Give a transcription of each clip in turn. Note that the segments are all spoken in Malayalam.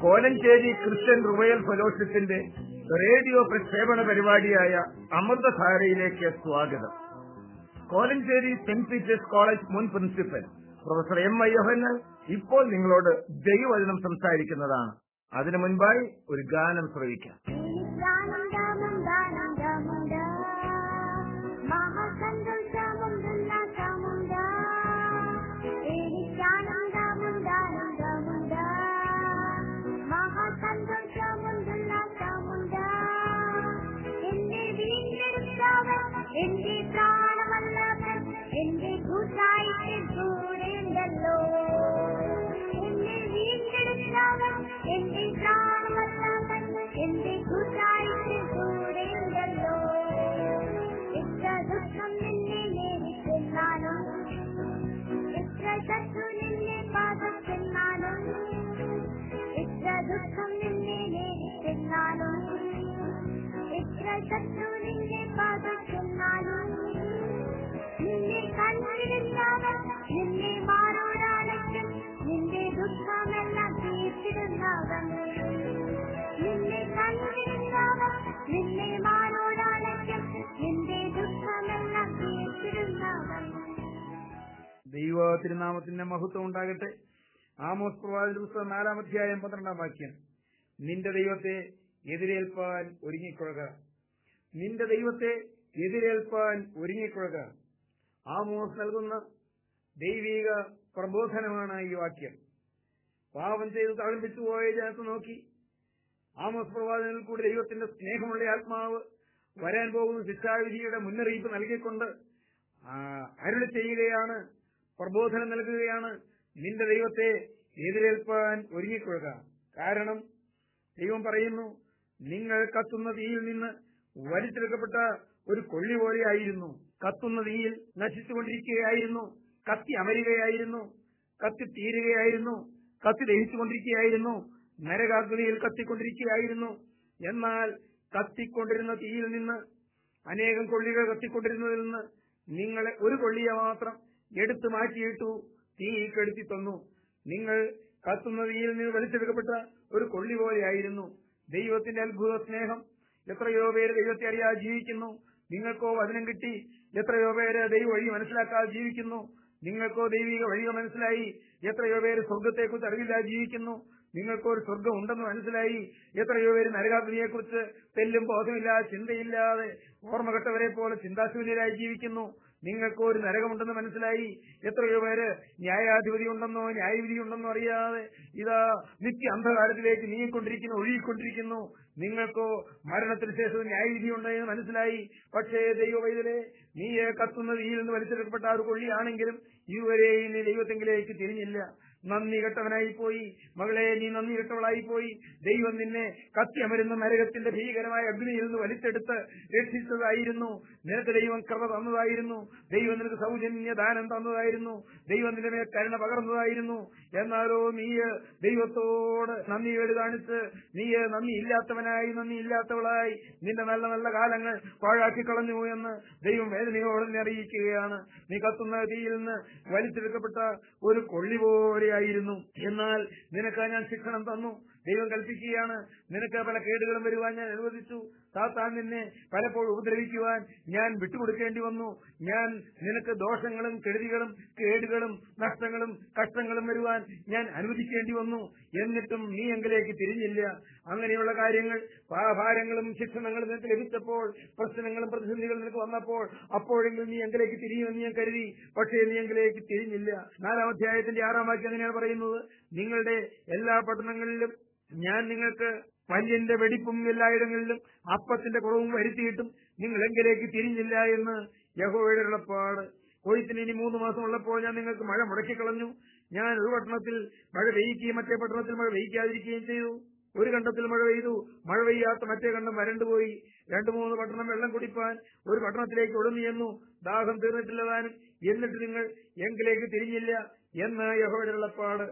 കോലഞ്ചേരി ക്രിസ്ത്യൻ റുവയൽ ഫെലോഷിപ്പിന്റെ റേഡിയോ പ്രക്ഷേപണ പരിപാടിയായ അമൃതധാരയിലേക്ക് സ്വാഗതം. കോലഞ്ചേരി സെന്റ് പീറ്റേഴ്സ് കോളേജ് മുൻ പ്രിൻസിപ്പൽ. പ്രൊഫസർ എം ഐ ഇപ്പോൾ നിങ്ങളോട് ദൈവവചനം സംസാരിക്കുന്നതാണ്. അതിനു മുൻപായി ഒരു ഗാനം ശ്രവിക്കാം. ദൈവ തിരുനാമത്തിന്റെ മഹത്വം ഉണ്ടാകട്ടെ. ആമോസ് പ്രവാചക പുസ്തകം നാലാം അധ്യായം പന്ത്രണ്ടാം വാക്യം. നിന്റെ ദൈവത്തെ എതിരേൽപ്പാൻ ഒരുങ്ങിക്കൊള്ളുക. നിന്റെ ദൈവത്തെ എതിരേൽപ്പാൻ ഒരുങ്ങിക്കൊള്ളുക. ആമോസ് നൽകുന്ന ദൈവിക പ്രബോധനമാണ് ഈ വാക്യം. പാപം ചെയ്ത് തഴമ്പിച്ചു പോയ ജനത്തെ നോക്കി. ആമോസ് പ്രവാചകനിൽ കൂടി ദൈവത്തിന്റെ സ്നേഹമുള്ള ആത്മാവ് വരാൻ പോകുന്ന ശിക്ഷാവിധിയുടെ മുന്നറിയിപ്പ് നൽകിക്കൊണ്ട് അരുളി ചെയ്യുകയാണ് പ്രബോധനം നൽകുകയാണ്. നിന്റെ ദൈവത്തെ എതിരേൽപ്പാൻ ഒരുങ്ങിക്കൊള്ളുക. കാരണം ദൈവം പറയുന്നു നിങ്ങൾ കത്തുന്ന തീയിൽ നിന്ന് വലിച്ചെടുക്കപ്പെട്ട ഒരു കൊള്ളി പോലെയായിരുന്നു. കത്തുന്ന തീയിൽ നശിച്ചുകൊണ്ടിരിക്കുകയായിരുന്നു. കത്തി അമരുകയായിരുന്നു. കത്തി തീരുകയായിരുന്നു. കത്തി ദഹിച്ചുകൊണ്ടിരിക്കുകയായിരുന്നു. നരകാഗ്നിയിൽ കത്തിക്കൊണ്ടിരിക്കുകയായിരുന്നു. എന്നാൽ കത്തിക്കൊണ്ടിരുന്ന തീയിൽ നിന്ന് അനേകം കൊള്ളികൾ കത്തിക്കൊണ്ടിരുന്നതിൽ നിന്ന് നിങ്ങളെ ഒരു കൊള്ളിയെ മാത്രം എടുത്തു മാറ്റിയിട്ടു തീ കെടുത്തി തന്നു. നിങ്ങൾ കത്തുന്ന തീയിൽ നിന്ന് വലിച്ചെടുക്കപ്പെട്ട ഒരു കൊള്ളി പോലെയായിരുന്നു ദൈവത്തിന്റെ അത്ഭുത സ്നേഹം എത്രയോ പേര് ദൈവത്തെ അറിയാതെ ജീവിക്കുന്നു. നിങ്ങൾക്കോ വചനം കിട്ടി. എത്രയോ പേര് ദൈവ വഴി മനസ്സിലാക്കാതെ ജീവിക്കുന്നു. നിങ്ങൾക്കോ ദൈവിക വഴികൾ മനസ്സിലായി. എത്രയോ പേര് സ്വർഗത്തെക്കുറിച്ച് അറിവില്ലാതെ ജീവിക്കുന്നു. നിങ്ങൾക്കോ ഒരു സ്വർഗം ഉണ്ടെന്ന് മനസ്സിലായി. എത്രയോ പേര് നരകാഗ്നിയെക്കുറിച്ച് തെല്ലും ബോധമില്ലാതെ ചിന്തയില്ലാതെ ഓർമ്മകെട്ടവരെ പോലെ ചിന്താശൂന്യരായി ജീവിക്കുന്നു. നിങ്ങൾക്ക് ഒരു നരകമുണ്ടെന്ന് മനസ്സിലായി. എത്രയോ പേര് ന്യായാധിപതി ഉണ്ടെന്നോ ന്യായവിധി ഉണ്ടെന്നോ അറിയാതെ ഇതാ നിത്യ അന്ധകാരത്തിലേക്ക് നീങ്ങിക്കൊണ്ടിരിക്കുന്നു ഒഴുകിക്കൊണ്ടിരിക്കുന്നു. നിങ്ങൾക്കോ മരണത്തിന് ശേഷം ന്യായവിധി ഉണ്ടെന്ന് മനസ്സിലായി. പക്ഷേ ദൈവ വൈദ്യരെ നീയെ കത്തുന്ന തീയിൽ നിന്ന് വലിച്ചെടുക്കപ്പെട്ട ഒരു കൊള്ളിയാണെങ്കിലും ഇതുവരെ നീ ദൈവത്തെങ്കിലേക്ക് തിരിഞ്ഞില്ല. നന്ദി കെട്ടവനായി പോയി മകളെ നീ നന്ദി കെട്ടവളായി പോയി ദൈവം നിന്നെ കത്തിയമരുന്ന നരകത്തിന്റെ ഭീകരമായ അഗ്നിയിൽ നിന്ന് വലിച്ചെടുത്ത് രക്ഷിച്ചതായിരുന്നു. നിനക്ക് ദൈവം കൃപ തന്നതായിരുന്നു. ദൈവം നിനക്ക് സൗജന്യ ദാനം തന്നതായിരുന്നു. ദൈവം നിന്റെ മേൽ കരുണ പകർന്നതായിരുന്നു. എന്നാലോ നീ ദൈവത്തോട് നന്ദി കേട് കാണിച്ച് നീ നന്ദി ഇല്ലാത്തവനായി നന്ദി ഇല്ലാത്തവളായി നിന്റെ നല്ല നല്ല കാലങ്ങൾ പാഴാക്കി കളഞ്ഞു എന്ന് ദൈവം വേദനയോടെ അറിയിക്കുകയാണ്. നീ കത്തുന്ന തീയിൽ നിന്ന് വലിച്ചെടുക്കപ്പെട്ട ഒരു കൊള്ളി പോലെയായിരുന്നു എന്നാൽ നിനക്ക് ഞാൻ ശിക്ഷണം തന്നു. ദൈവം കൽപ്പിക്കുകയാണ്. നിനക്ക് പല കേടുകളും വരുവാൻ ഞാൻ അനുവദിച്ചു. താത്താൻ നിന്നെ പലപ്പോഴും ഉപദ്രവിക്കുവാൻ ഞാൻ വിട്ടുകൊടുക്കേണ്ടി വന്നു. ഞാൻ നിനക്ക് ദോഷങ്ങളും കെടുതികളും കേടുകളും നഷ്ടങ്ങളും കഷ്ടങ്ങളും വരുവാൻ ഞാൻ അനുവദിക്കേണ്ടി വന്നു. എന്നിട്ടും നീ എങ്കിലേക്ക് തിരിഞ്ഞില്ല. അങ്ങനെയുള്ള കാര്യങ്ങൾ ഭാരങ്ങളും ശിക്ഷണങ്ങളും നിനക്ക് ലഭിച്ചപ്പോൾ പ്രശ്നങ്ങളും പ്രതിസന്ധികളും നിനക്ക് വന്നപ്പോൾ അപ്പോഴെങ്കിലും നീ എങ്കിലേക്ക് തിരിയുമെന്ന് ഞാൻ കരുതി. പക്ഷേ നീ എങ്കിലേക്ക് തിരിഞ്ഞില്ല. നാലാം അധ്യായത്തിന്റെ ആറാം വാക്യം അങ്ങനെയാണ് പറയുന്നത്. നിങ്ങളുടെ എല്ലാ പട്ടണങ്ങളിലും ഞാൻ നിങ്ങൾക്ക് പല്ലിന്റെ വെടിപ്പും എല്ലായിടങ്ങളിലും അപ്പത്തിന്റെ കുറവും വരുത്തിയിട്ടും നിങ്ങൾ എങ്കിലേക്ക് തിരിഞ്ഞില്ല എന്ന് യഹോയുടെ ഉള്ളപ്പാട് കൊയ്ത്തിന് ഇനി മൂന്ന് മാസം ഉള്ളപ്പോൾ ഞാൻ നിങ്ങൾക്ക് മഴ മുടക്കിക്കളഞ്ഞു. ഞാൻ ഒരു പട്ടണത്തിൽ മഴ പെയ്യ്ക്കുകയും മറ്റേ പട്ടണത്തിൽ മഴ പെയ്യിക്കാതിരിക്കുകയും ചെയ്തു. ഒരു കണ്ടത്തിൽ മഴ പെയ്തു. മഴ പെയ്യാത്ത മറ്റേ കണ്ടം വരണ്ടുപോയി രണ്ടു മൂന്ന് പട്ടണം വെള്ളം കുടിപ്പാൻ ഒരു പട്ടണത്തിലേക്ക് ഒളിഞ്ഞു ചെന്നു ദാഹം തീർന്നിട്ടില്ലതാനും എന്നിട്ട് നിങ്ങൾ എങ്കിലേക്ക് തിരിഞ്ഞില്ല എന്ന് യഹോയുടെ ഉള്ളപ്പാട്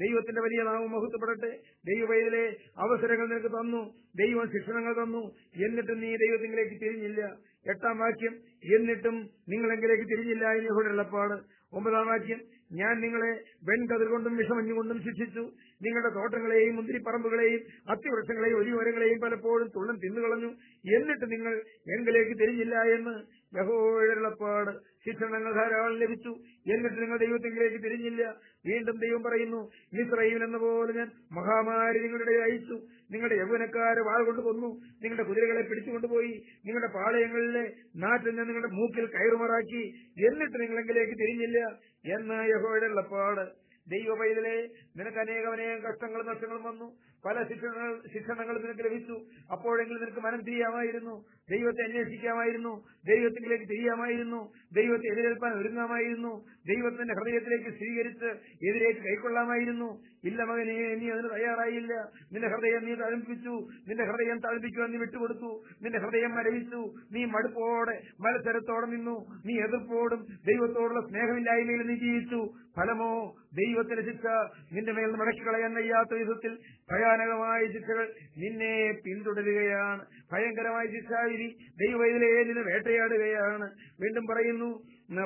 ദൈവത്തിന്റെ വലിയ നാമം മഹത്വപ്പെടട്ടെ. ദൈവവൈദിലെ അവസരങ്ങൾ നിനക്ക് തന്നു. ദൈവം ശിക്ഷണങ്ങൾ തന്നു. എന്നിട്ടും നീ ദൈവത്തിങ്കിലേക്ക് തിരിഞ്ഞില്ല. എട്ടാം വാക്യം എന്നിട്ടും നിങ്ങളെങ്കിലേക്ക് തിരിഞ്ഞില്ല എന്ന് ഇവിടെ ഉള്ളപ്പാട്. ഒമ്പതാം വാക്യം ഞാൻ നിങ്ങളെ വെൺകതിർ കൊണ്ടും വിഷമഞ്ഞുകൊണ്ടും ശിക്ഷിച്ചു. നിങ്ങളുടെ തോട്ടങ്ങളെയും മുന്തിരിപ്പറമ്പുകളെയും അത്യവൃക്ഷങ്ങളെയും ഒലിമരങ്ങളെയും പലപ്പോഴും തുള്ളൻ തിന്നുകളഞ്ഞു. എന്നിട്ട് നിങ്ങൾ എങ്കിലേക്ക് തിരിഞ്ഞില്ല എന്ന് യഹോഴപ്പാട് ശിക്ഷണങ്ങൾ ധാരാളം ലഭിച്ചു. എന്നിട്ട് നിങ്ങൾ ദൈവത്തിലേക്ക് തിരിഞ്ഞില്ല. വീണ്ടും ദൈവം പറയുന്നു മിശ്രയിൽ എന്ന പോലെ ഞാൻ മഹാമാരി നിങ്ങളുടെ അയച്ചു. നിങ്ങളുടെ യൗവനക്കാരെ വാൾ കൊണ്ട് കൊന്നു. നിങ്ങളുടെ കുതിരകളെ പിടിച്ചുകൊണ്ടുപോയി നിങ്ങളുടെ പാളയങ്ങളിലെ നാട്ടിൽ നിന്ന് നിങ്ങളുടെ മൂക്കിൽ കയറുമാറാക്കി. എന്നിട്ട് നിങ്ങളെങ്കിലേക്ക് തിരിഞ്ഞില്ല. എന്ന് യഹോയുടെ ഉള്ളപ്പാട് ദൈവ പൈതലെ നിനക്ക് അനേകം അനേകം കഷ്ടങ്ങളും നഷ്ടങ്ങളും വന്നു. പല ശിക്ഷണങ്ങൾ ശിക്ഷണങ്ങൾ നിനക്ക് ലഭിച്ചു. അപ്പോഴെങ്കിലും നിനക്ക് മനം തിരിയാമായിരുന്നു ദൈവത്തെ അന്വേഷിക്കാമായിരുന്നു. ദൈവത്തിലേക്ക് തിരിയാമായിരുന്നു. ദൈവത്തെ എതിരേൽപ്പാൻ ഒരുങ്ങാമായിരുന്നു. ദൈവത്തിന്റെ ഹൃദയത്തിലേക്ക് സ്വീകരിച്ച് എതിരേറ്റ് കൈക്കൊള്ളാമായിരുന്നു. ഇല്ല മകനെ നീ അതിന് തയ്യാറായില്ല. നിന്റെ ഹൃദയം നീ തഴമ്പിച്ചു. നിന്റെ ഹൃദയം തഴമ്പിക്കുവാൻ നീ വിട്ടുകൊടുത്തു. നിന്റെ ഹൃദയം മരവിച്ചു. നീ മടുപ്പോടെ മത്സരത്തോടെ നിന്നു. നീ എതിർപ്പോടും ദൈവത്തോടുള്ള സ്നേഹമില്ലായ്മയിൽ നീ ജീവിച്ചു. ഫലമോ ദൈവത്തിന്റെ ശിക്ഷ നിന്റെ മേൽ മടക്കി കളയാൻ വയ്യാത്ത വിധത്തിൽ ഭയാനകമായ ശിക്ഷകൾ നിന്നെ പിന്തുടരുകയാണ്. ഭയങ്കരമായ ശിക്ഷാവിധി ദൈവവൈദിലെ നിന്നെ വേട്ടയാടുകയാണ്. വീണ്ടും പറയുന്നു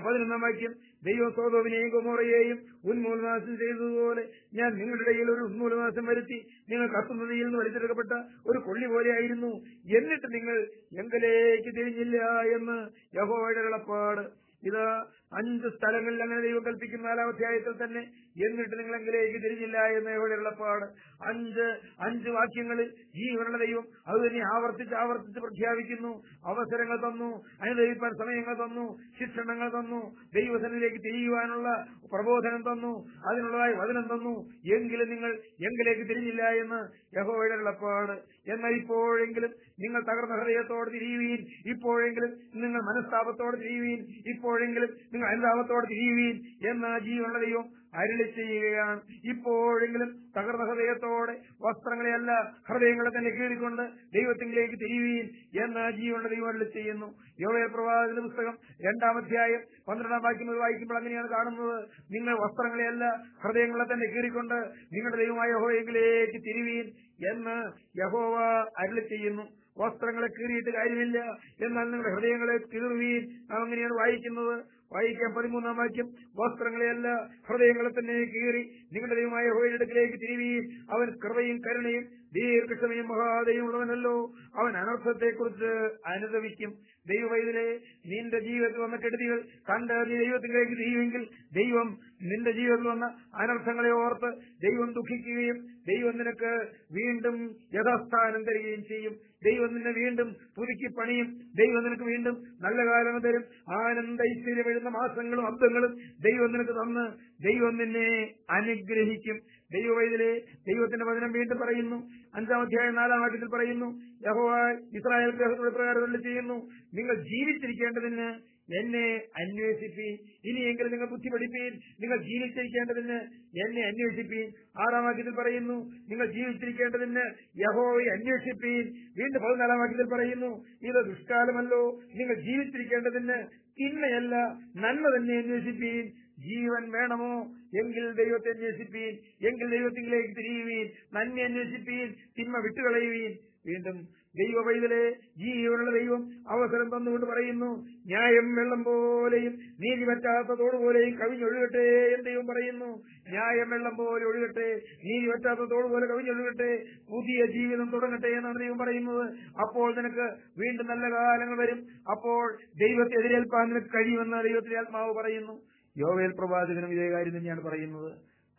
പതിനൊന്നാം വാക്യം ദൈവം സോതോവിനെയും കുമോറയെയും ഉന്മൂലനാശം ചെയ്തതുപോലെ ഞാൻ നിങ്ങളുടെ ഇടയിൽ ഒരു ഉന്മൂലനാശം വരുത്തി നിങ്ങൾ കത്തുന്നതിയിൽ നിന്ന് വലിച്ചെടുക്കപ്പെട്ട ഒരു കൊള്ളി പോലെയായിരുന്നു. എന്നിട്ട് നിങ്ങൾ എങ്കിലേക്ക് തിരിഞ്ഞില്ല എന്ന് യഹോയുടെ ഇളപ്പാട് ഇത് അഞ്ച് സ്ഥലങ്ങളിൽ അങ്ങനെ ദൈവം കൽപ്പിക്കും നാലാം അധ്യായത്തിൽ തന്നെ എന്നിട്ട് നിങ്ങൾ എങ്കിലേക്ക് തിരിഞ്ഞില്ല എന്ന് ഇളപ്പാട് അഞ്ച് അഞ്ച് വാക്യങ്ങളിൽ ജീവനുള്ള ദൈവം അത് തന്നെ ആവർത്തിച്ച് ആവർത്തിച്ച് പ്രഖ്യാപിക്കുന്നു. അവസരങ്ങൾ തന്നു അനുദവിപ്പാൻ സമയങ്ങൾ തന്നു ശിക്ഷണങ്ങൾ തന്നു ദൈവസനിലേക്ക് തിരിയുവാനുള്ള പ്രബോധനം തന്നു അതിനുള്ളതായി വചനം തന്നു. എങ്കിലും നിങ്ങൾ എങ്കിലേക്ക് തിരിഞ്ഞില്ല എന്ന് യഹോയുടെ ഉള്ളപ്പാട് എന്നാൽ ഇപ്പോഴെങ്കിലും നിങ്ങൾ തകർന്ന ഹൃദയത്തോട് തിരിയുവീൻ. ഇപ്പോഴെങ്കിലും നിങ്ങൾ മനസ്താപത്തോട് തിരിയുവീൻ. ഇപ്പോഴെങ്കിലും നിങ്ങൾ അനുതാപത്തോടെ തിരിയുവീൻ എന്ന ജീവനുള്ള ദൈവം അരുളി ചെയ്യുകയാണ്. ഇപ്പോഴെങ്കിലും തകർന്ന ഹൃദയത്തോടെ വസ്ത്രങ്ങളെയല്ല ഹൃദയങ്ങളെ തന്നെ കീറിക്കൊണ്ട് ദൈവത്തിലേക്ക് തിരിയുവീൻ എന്ന ജീവനുള്ള ദൈവം അരുളി ചെയ്യുന്നു. യോവേ പ്രവാചക പുസ്തകം രണ്ടാം അധ്യായം പന്ത്രണ്ടാം വാക്യം വായിക്കുമ്പോൾ അങ്ങനെയാണ് കാണുന്നത്. നിങ്ങൾ വസ്ത്രങ്ങളെയല്ല ഹൃദയങ്ങളെ തന്നെ കീറിക്കൊണ്ട് നിങ്ങളുടെ ദൈവമായ യഹോയെങ്കിലേക്ക് തിരിവീൻ എന്ന് യഹോവ അരുളി ചെയ്യുന്നു. വസ്ത്രങ്ങളെ കീറിയിട്ട് കാര്യമില്ല. എന്നാൽ നിങ്ങളുടെ ഹൃദയങ്ങളെ കീറുവീൻ. അങ്ങനെയാണ് വായിക്കുന്നത്. വായിക്കാൻ പതിമൂന്നാം വാക്യം വസ്ത്രങ്ങളെയല്ല ഹൃദയങ്ങളെ തന്നെ കീറി നിങ്ങളുടെ ദൈവമായ ഹോയിലെടുക്കിലേക്ക് തിരിവീൻ അവൻ കൃപയും കരുണയും ദീർഘക്ഷമയും മഹാദയും ഉള്ളവനല്ലോ അവൻ അനർത്ഥത്തെക്കുറിച്ച് അനുദവിക്കും. ദൈവവൈദിലെ നിന്റെ ജീവിതത്തിൽ വന്ന കെടുതികൾ കണ്ട് നീ ദൈവത്തിലേക്ക് തിരിയുമെങ്കിൽ ദൈവം നിന്റെ ജീവിതത്തിൽ വന്ന അനർത്ഥങ്ങളെ ഓർത്ത് ദൈവം ദുഃഖിക്കുകയും ദൈവം നിനക്ക് വീണ്ടും യഥാസ്ഥാനം തരികയും ചെയ്യും. ദൈവം നിന്നെ വീണ്ടും പുതുക്കി പണിയും. ദൈവം നിനക്ക് വീണ്ടും നല്ല കാലം തരും. ആനന്ദ ഐശ്വര്യം എഴുന്ന മാസങ്ങളും അബ്ദങ്ങളും ദൈവം നിനക്ക് തന്ന് ദൈവം നിന്നെ അനുഗ്രഹിക്കും. ദൈവ വൈദ്യലെ ദൈവത്തിന്റെ വചനം വീണ്ടും പറയുന്നു. അഞ്ചാം അധ്യായം നാലാം വാക്യത്തിൽ പറയുന്നു യഹോവ ഇസ്രായേൽ ഗ്രഹത്തോട് പ്രകാരം ചെയ്യുന്നു. നിങ്ങൾ ജീവിച്ചിരിക്കേണ്ടതിന് എന്നെ അന്വേഷിപ്പീൻ. ഇനിയെങ്കിലും നിങ്ങൾ ബുദ്ധി പഠിപ്പീൻ നിങ്ങൾ ജീവിച്ചിരിക്കേണ്ടതിന് എന്നെ അന്വേഷിപ്പീൻ. ആറാം വാക്യത്തിൽ പറയുന്നു നിങ്ങൾ ജീവിച്ചിരിക്കേണ്ടതിന് യഹോവയെ അന്വേഷിപ്പീൻ. വീണ്ടും പതിനാലാം വാക്യത്തിൽ പറയുന്നു ഇത് ദുഷ്കാലമല്ലോ. നിങ്ങൾ ജീവിച്ചിരിക്കേണ്ടതിന് തിന്മയല്ല നന്മ തന്നെ അന്വേഷിപ്പീൻ. ജീവൻ വേണമോ? എങ്കിൽ ദൈവത്തെ അന്വേഷിപ്പീൻ. എങ്കിൽ ദൈവത്തിലേക്ക് തിരിയുവീൻ. നന്മ അന്വേഷിപ്പീൻ. തിന്മ വിട്ടുകളയുവീൻ. വീണ്ടും ദൈവ പൈതലെ ജീവനുള്ള ദൈവം അവസരം തന്നുകൊണ്ട് പറയുന്നു ന്യായം വെള്ളം പോലെയും നീതി പറ്റാത്ത തോടുപോലെയും കവിഞ്ഞൊഴുകട്ടെ എന്ന് ദൈവം പറയുന്നു. ന്യായം വെള്ളം പോലെ ഒഴുകട്ടെ നീതി പറ്റാത്ത തോടുപോലെ കവിഞ്ഞൊഴുകട്ടെ പുതിയ ജീവിതം തുടങ്ങട്ടെ എന്നാണ് ദൈവം പറയുന്നത്. അപ്പോൾ നിനക്ക് വീണ്ടും നല്ല കാലങ്ങൾ വരും. അപ്പോൾ ദൈവത്തെ എതിരേൽപ്പാൻ നിനക്ക് കഴിയുമെന്ന് ദൈവത്തിന്റെ ആത്മാവ് പറയുന്നു. യോവേൽ പ്രവാചകനും ഇതേ കാര്യം തന്നെയാണ് പറയുന്നത്.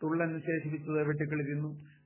തുള്ളൻ ശേഷിപ്പിച്ചത് വെട്ടുക്കിളി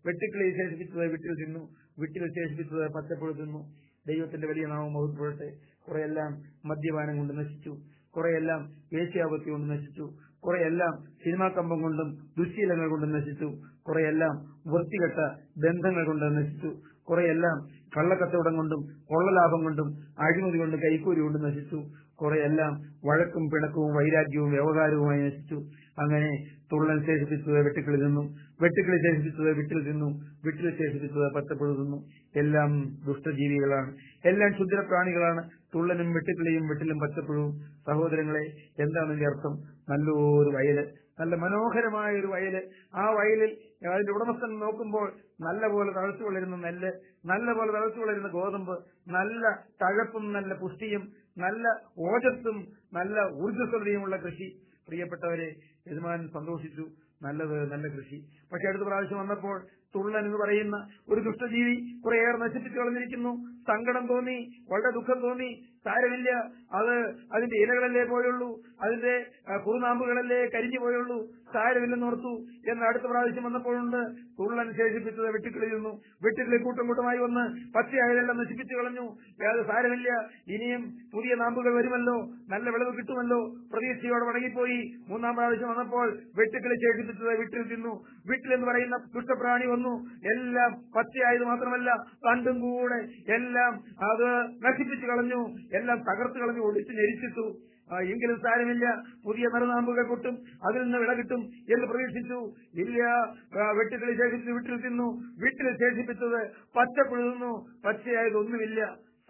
തിന്നു വെട്ടുക്കിളി വിശേഷിപ്പിച്ചത് വിട്ടിൽ തിന്നു വിട്ടിൽ വിശേഷിപ്പിച്ചത് പച്ചപ്പുഴ തിന്നു ദൈവത്തിന്റെ വലിയ നാമം മഹത്വപ്പെടട്ടെ. കുറെയെല്ലാം മദ്യപാനം കൊണ്ട് നശിച്ചു. കുറെയെല്ലാം വേശ്യാപത്തി കൊണ്ട് നശിച്ചു. കുറെയെല്ലാം സിനിമാ കമ്പം കൊണ്ടും ദുശ്ശീലങ്ങൾ കൊണ്ടും നശിച്ചു. കുറെയെല്ലാം വൃത്തികെട്ട ബന്ധങ്ങൾ കൊണ്ട് നശിച്ചു. കുറെയെല്ലാം കള്ളക്കച്ചവടം കൊണ്ടും കൊള്ളലാഭം കൊണ്ടും അഴിമതി കൊണ്ട് കൈക്കൂലി കൊണ്ടും നശിച്ചു. കുറെ എല്ലാം വഴക്കും പിണക്കവും വൈരാഗ്യവും വ്യവഹാരവുമായി നശിച്ചു. അങ്ങനെ തുള്ളൻ ശേഷിപ്പിച്ചത് വെട്ടുക്കിളി നിന്നു വെട്ടുക്കിളി ശേഷിപ്പിച്ചത് വിട്ടിൽ നിന്നും വിട്ടിൽ ശേഷിപ്പിച്ചത് പച്ചപ്പുഴ നിന്നും എല്ലാം ദുഷ്ടജീവികളാണ്. എല്ലാം ക്ഷുദ്രപ്രാണികളാണ്. തുള്ളനും വെട്ടുക്കിളിയും വെട്ടിലും പച്ചപ്പുഴവും. സഹോദരങ്ങളെ എന്താണ് ഇതിന്റെ അർത്ഥം? നല്ലൊരു വയൽ. നല്ല മനോഹരമായ ഒരു വയൽ. ആ വയലിൽ അതിന്റെ ഉടമസ്ഥൻ നോക്കുമ്പോൾ നല്ല പോലെ തഴച്ചു വളരുന്ന നെല്ല് നല്ല പോലെ തഴച്ചു വളരുന്ന ഗോതമ്പ് നല്ല തഴപ്പും നല്ല പുഷ്ടിയും നല്ല ഓജസ്സും നല്ല ഊർജസ്വതയുമുള്ള കൃഷി. പ്രിയപ്പെട്ടവരെ യജമാനൻ സന്തോഷിച്ചു. നല്ലത് നല്ല കൃഷി. പക്ഷെ അടുത്ത പ്രാവശ്യം വന്നപ്പോൾ തുള്ളൻ എന്ന് പറയുന്ന ഒരു ദുഷ്ടജീവി കുറേയേറെ നശിപ്പിച്ചു കളഞ്ഞിരിക്കുന്നു. സങ്കടം തോന്നി വളരെ ദുഃഖം തോന്നി. സാരമില്ല. അത് അതിന്റെ ഇലകളല്ലേ പോയുള്ളൂ. അതിന്റെ കുറുനാമ്പുകളല്ലേ കരിഞ്ഞു പോയുള്ളൂ. സാരമില്ലെന്ന് ഓർത്തു. എന്ന് അടുത്ത പ്രാവശ്യം വന്നപ്പോഴുണ്ട്. തുള്ളൻ ശേഷിപ്പിച്ചത് വെട്ടിക്കളിയുന്നു വെട്ടിക്കളി കൂട്ടം കൂട്ടമായി വന്ന് പച്ചയായതെല്ലാം നശിപ്പിച്ചു കളഞ്ഞു. അത് സാരമില്ല. ഇനിയും പുതിയ നാമ്പുകൾ വരുമല്ലോ. നല്ല വിളവ് കിട്ടുമല്ലോ. പ്രതീക്ഷയോടെ മടങ്ങിപ്പോയി. മൂന്നാം പ്രാവശ്യം വന്നപ്പോൾ വെട്ടിക്കളി ശേഷിപ്പിച്ചത് വീട്ടിൽ തിന്നു വിട്ടിൽ എന്ന് പറയുന്ന ദുഷ്ടപ്രാണി വന്നു. എല്ലാം പച്ചയായത് മാത്രമല്ല തണ്ടും കൂടെ എല്ലാം അത് നശിപ്പിച്ചു കളഞ്ഞു. എല്ലാം തകർത്തു കളഞ്ഞു. ഒടിച്ചു ഞെരിച്ചിട്ടു. എങ്കിലും സാരമില്ല. പുതിയ നിറനാമ്പുകൾ പൊട്ടും അതിൽ നിന്ന് വിള കിട്ടും എന്ന് പ്രതീക്ഷിച്ചു. ഇല്ല വെട്ടുകളി ശേഷിപ്പിച്ച് വീട്ടിൽ തിന്നു. വീട്ടിൽ ശേഷിപ്പിച്ചത് പച്ചപ്പുഴുതുന്നു പച്ചയായതൊന്നുമില്ല.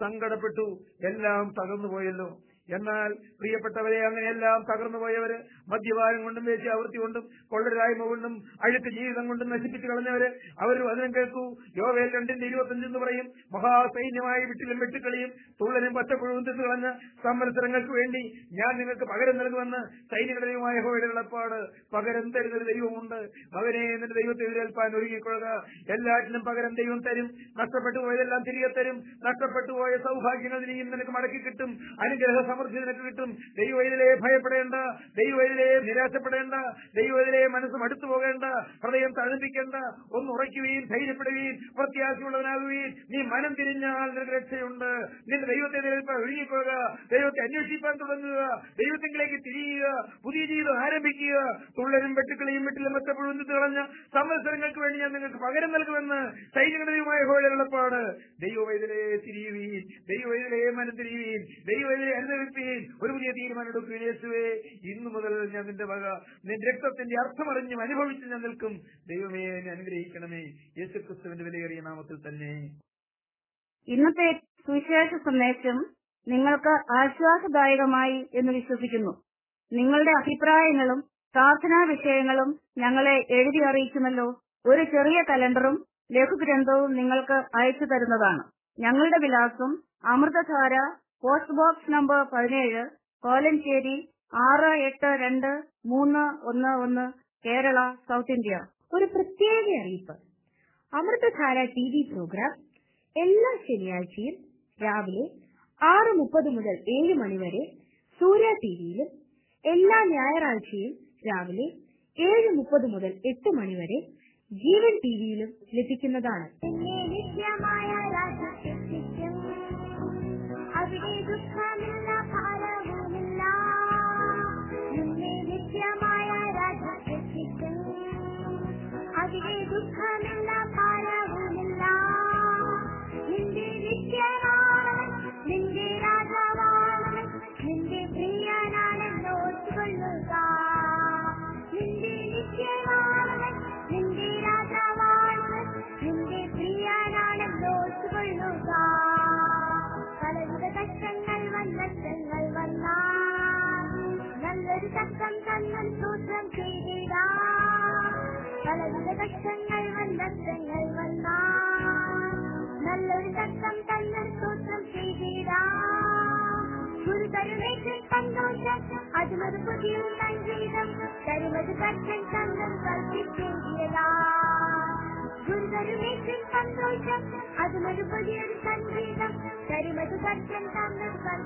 സങ്കടപ്പെട്ടു. എല്ലാം തകർന്നു പോയല്ലോ എന്നാൽ പ്രിയപ്പെട്ടവരെ അങ്ങനെയെല്ലാം തകർന്നു പോയവര് മദ്യപാനം കൊണ്ടും വേശ്യാവൃത്തി കൊണ്ടും കൊള്ളരായ്മ കൊണ്ടും അഴുക്ക് ജീവിതം കൊണ്ടും നശിപ്പിച്ചു കളഞ്ഞവര് അവർ വചനം കേൾക്കൂ. യോവേൽ രണ്ടിന്റെ ഇരുപത്തഞ്ചെന്ന് പറയും. മഹാസൈന്യമായ വിട്ടിലും വെട്ടുക്കളിയും തുള്ളനും പച്ചപ്പുഴവും തിന്നു കളഞ്ഞ സമ്മത്സരങ്ങൾക്ക് വേണ്ടി ഞാൻ നിങ്ങൾക്ക് പകരം നൽകുമെന്ന് സൈനികളുടെ ദൈവമായ ഹോയുടെ വിളപ്പാട്. പകരം തരുന്നൊരു ദൈവമുണ്ട്. മകനെ എന്നിട്ട് ദൈവത്തെ എതിരേൽപ്പാൻ ഒരുങ്ങിക്കൊള്ളുക. എല്ലാറ്റിനും പകരം ദൈവം തരും. നഷ്ടപ്പെട്ടു പോയതെല്ലാം തിരികെ തരും. നഷ്ടപ്പെട്ടു പോയ സൗഭാഗ്യങ്ങൾ ഇനിയും നിനക്ക് മടക്കി കിട്ടും. അനുഗ്രഹ സമൃദ്ധി നിനക്ക് കിട്ടും. ദൈവത്തിലെ ഭയപ്പെടേണ്ട ദൈവത്തിലെ നിരാശപ്പെടേണ്ട ദൈവത്തിലെ മനസ്സ് മടുത്തു പോകേണ്ട ഹൃദയം തഴുപ്പിക്കേണ്ട ഒന്ന് ഉറയ്ക്കുകയും ധൈര്യപ്പെടുകയും പ്രത്യാശയുള്ളവനാകുകയും നീ മനം തിരിഞ്ഞാൽ നിനക്ക് രക്ഷയുണ്ട്. നിന്റെ ദൈവത്തെ നിലനിൽപ്പാൻ ഒഴുകിപ്പോകുക ദൈവത്തെ അന്വേഷിപ്പാൻ തുടങ്ങുക ദൈവത്തെങ്കിലേക്ക് തിരിയുക പുതിയ ജീവിതം ആരംഭിക്കുക. തുള്ളനും വെട്ടുക്കളെയും വെട്ടിലും മറ്റപ്പോഴും കളഞ്ഞ സംവത്സരങ്ങൾക്ക് വേണ്ടി ഞാൻ നിങ്ങൾക്ക് പകരം നൽകുമെന്ന് സൈനികതയുമായ ഹോളിലുള്ളപ്പാട് ദൈവവൈദ്യരെ തിരിയുവീൻ ദൈവവൈദ്യരെ മനം തിരിയുവീൻ ദൈവവൈദ്യരെ അനുഭവിപ്പീൻ ഒരു പുതിയ തീരുമാനം എടുക്കുകയും യേശുവേ. ഇന്നു മുതൽ ഞാൻ നിന്റെ വക നിന്റെ രക്തത്തിന്റെ അർത്ഥമറിഞ്ഞും അനുഭവിച്ച് ഞാൻ നിൽക്കും. ദൈവമേ എന്നെ അനുഗ്രഹിക്കണമേ. യേശു ക്രിസ്തുവിന്റെ വിലയേറിയ നാമത്തിൽ തന്നെ. ഇന്നത്തെ സുവിശേഷ സന്ദേശം നിങ്ങൾക്ക് ആശ്വാസദായകമായി എന്ന് വിശ്വസിക്കുന്നു. നിങ്ങളുടെ അഭിപ്രായങ്ങളും പ്രാർത്ഥനാ വിഷയങ്ങളും ഞങ്ങളെ എഴുതി അറിയിക്കുമല്ലോ ഒരു ചെറിയ കലണ്ടറും ലഘുഗ്രന്ഥവും നിങ്ങൾക്ക് അയച്ചു തരുന്നതാണ്. ഞങ്ങളുടെ വിലാസം അമൃതധാര പോസ്റ്റ് ബോക്സ് നമ്പർ പതിനേഴ് കോലഞ്ചേരി ആറ് എട്ട് രണ്ട് മൂന്ന് ഒന്ന് ഒന്ന് കേരള സൗത്ത് ഇന്ത്യ. ഒരു പ്രത്യേക അറിയിപ്പ്. അമൃതധാര ടി വി പ്രോഗ്രാം എല്ലാ ശനിയാഴ്ചയും രാവിലെ ആറ് മുപ്പത് മുതൽ ഏഴ് മണിവരെ സൂര്യ ടിവിയിലും എല്ലാ ഞായറാഴ്ചയും രാവിലെ ഏഴ് മുപ്പത് മുതൽ എട്ട് മണിവരെ ജീവൻ ടിവിയിലും ലഭിക്കുന്നതാണ്. நற்சங்கள் வந்தங்கள் வந்தான் நல்லொரு சத்தம் தன்னர் தோற்றம் செய்கிறான் குரு கருணைக்கு சந்தோஷம் அது மது புதியும் சங்கீதம் தருமது கற்றன் தன்னர் கல்வி செய்கிறான் குரு கருணைக்கு சந்தோஷம் அது மது புதியும் சங்கீதம் தருமது கற்றன் தன்னர் கல்வி